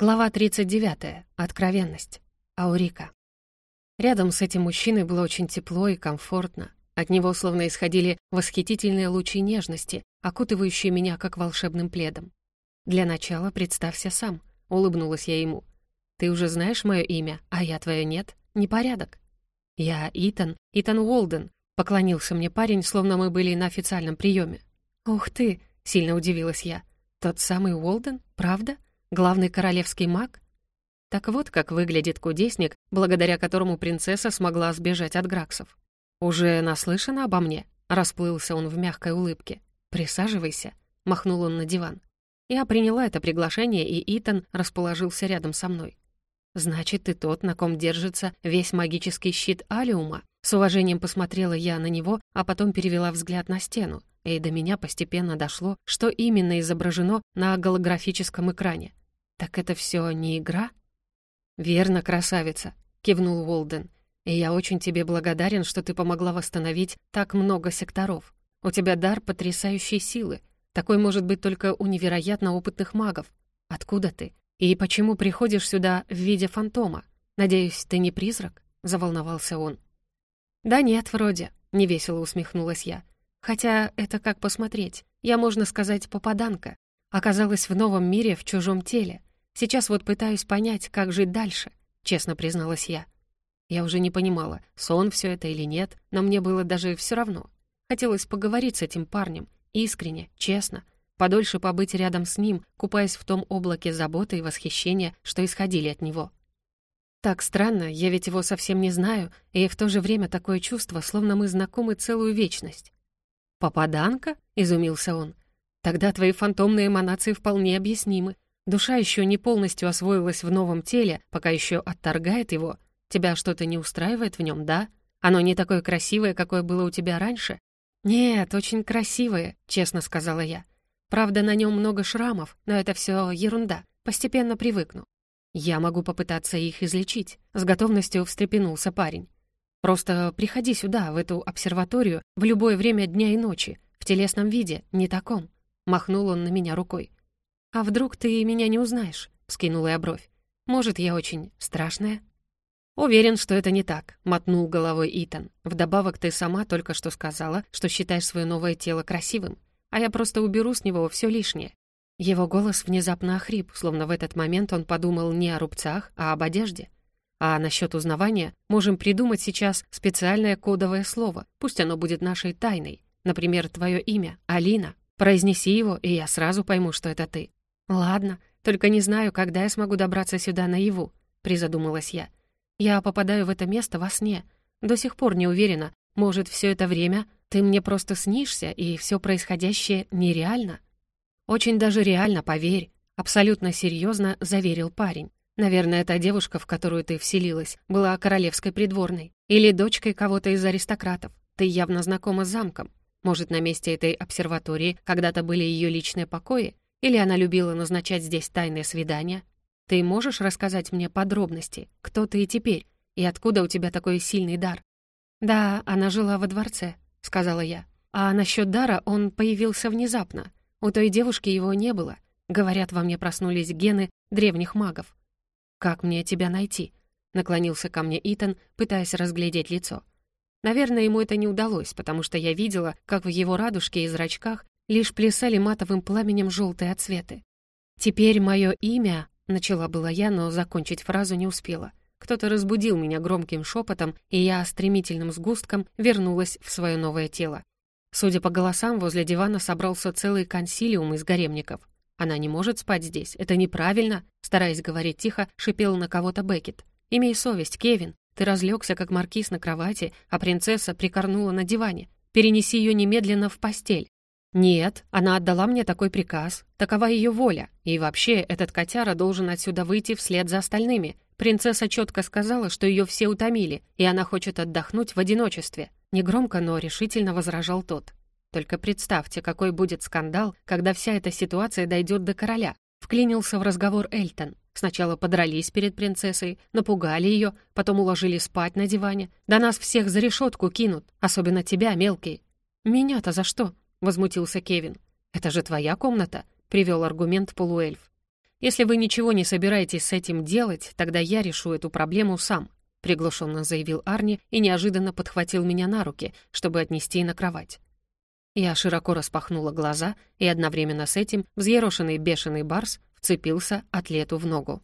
Глава 39. Откровенность. Аурика. Рядом с этим мужчиной было очень тепло и комфортно. От него словно исходили восхитительные лучи нежности, окутывающие меня как волшебным пледом. «Для начала представься сам», — улыбнулась я ему. «Ты уже знаешь мое имя, а я твое нет? Непорядок». «Я Итан, Итан Уолден», — поклонился мне парень, словно мы были на официальном приеме. «Ух ты!» — сильно удивилась я. «Тот самый Уолден? Правда?» Главный королевский маг? Так вот, как выглядит кудесник, благодаря которому принцесса смогла сбежать от Граксов. «Уже наслышана обо мне?» — расплылся он в мягкой улыбке. «Присаживайся», — махнул он на диван. Я приняла это приглашение, и Итан расположился рядом со мной. «Значит, ты тот, на ком держится весь магический щит Алиума?» С уважением посмотрела я на него, а потом перевела взгляд на стену, и до меня постепенно дошло, что именно изображено на голографическом экране. «Так это все не игра?» «Верно, красавица», — кивнул Уолден. «И я очень тебе благодарен, что ты помогла восстановить так много секторов. У тебя дар потрясающей силы. Такой может быть только у невероятно опытных магов. Откуда ты? И почему приходишь сюда в виде фантома? Надеюсь, ты не призрак?» — заволновался он. «Да нет, вроде», — невесело усмехнулась я. «Хотя это как посмотреть. Я, можно сказать, попаданка. Оказалась в новом мире в чужом теле. Сейчас вот пытаюсь понять, как жить дальше», — честно призналась я. Я уже не понимала, сон все это или нет, но мне было даже все равно. Хотелось поговорить с этим парнем, искренне, честно, подольше побыть рядом с ним, купаясь в том облаке заботы и восхищения, что исходили от него. Так странно, я ведь его совсем не знаю, и в то же время такое чувство, словно мы знакомы целую вечность. «Попаданка?» — изумился он. «Тогда твои фантомные эманации вполне объяснимы. Душа еще не полностью освоилась в новом теле, пока еще отторгает его. Тебя что-то не устраивает в нем, да? Оно не такое красивое, какое было у тебя раньше? Нет, очень красивое, честно сказала я. Правда, на нем много шрамов, но это все ерунда. Постепенно привыкну. Я могу попытаться их излечить. С готовностью встрепенулся парень. Просто приходи сюда, в эту обсерваторию, в любое время дня и ночи, в телесном виде, не таком. Махнул он на меня рукой. «А вдруг ты меня не узнаешь?» — скинула я бровь. «Может, я очень страшная?» «Уверен, что это не так», — мотнул головой Итан. «Вдобавок ты сама только что сказала, что считаешь свое новое тело красивым, а я просто уберу с него все лишнее». Его голос внезапно охрип, словно в этот момент он подумал не о рубцах, а об одежде. А насчет узнавания можем придумать сейчас специальное кодовое слово, пусть оно будет нашей тайной. Например, твое имя — Алина. Произнеси его, и я сразу пойму, что это ты. «Ладно, только не знаю, когда я смогу добраться сюда наяву», — призадумалась я. «Я попадаю в это место во сне. До сих пор не уверена, может, все это время ты мне просто снишься, и все происходящее нереально?» «Очень даже реально, поверь», — абсолютно серьезно заверил парень. «Наверное, та девушка, в которую ты вселилась, была королевской придворной или дочкой кого-то из аристократов. Ты явно знакома с замком. Может, на месте этой обсерватории когда-то были ее личные покои, или она любила назначать здесь тайные свидания? Ты можешь рассказать мне подробности, кто ты и теперь, и откуда у тебя такой сильный дар?» «Да, она жила во дворце», — сказала я. «А насчет дара он появился внезапно. У той девушки его не было. Говорят, во мне проснулись гены древних магов». «Как мне тебя найти?» — наклонился ко мне Итан, пытаясь разглядеть лицо. Наверное, ему это не удалось, потому что я видела, как в его радужке и зрачках лишь плясали матовым пламенем желтые отсветы. «Теперь мое имя...» — начала была я, но закончить фразу не успела. Кто-то разбудил меня громким шепотом, и я стремительным сгустком вернулась в свое новое тело. Судя по голосам, возле дивана собрался целый консилиум из гаремников. «Она не может спать здесь, это неправильно», — стараясь говорить тихо, шипел на кого-то Беккет. «Имей совесть, Кевин, ты разлегся как маркиз на кровати, а принцесса прикорнула на диване. Перенеси ее немедленно в постель. «Нет, она отдала мне такой приказ. Такова ее воля. И вообще, этот котяра должен отсюда выйти вслед за остальными. Принцесса четко сказала, что ее все утомили, и она хочет отдохнуть в одиночестве». Негромко, но решительно возражал тот. «Только представьте, какой будет скандал, когда вся эта ситуация дойдет до короля». Вклинился в разговор Эльтон. Сначала подрались перед принцессой, напугали ее, потом уложили спать на диване. Да нас всех за решетку кинут, особенно тебя, мелкий. «Меня-то за что?» — возмутился Кевин. «Это же твоя комната», — привел аргумент полуэльф. Если вы ничего не собираетесь с этим делать, тогда я решу эту проблему сам», — приглушенно заявил Арни и неожиданно подхватил меня на руки, чтобы отнести на кровать. Я широко распахнула глаза, и одновременно с этим взъерошенный бешеный барс вцепился атлету в ногу.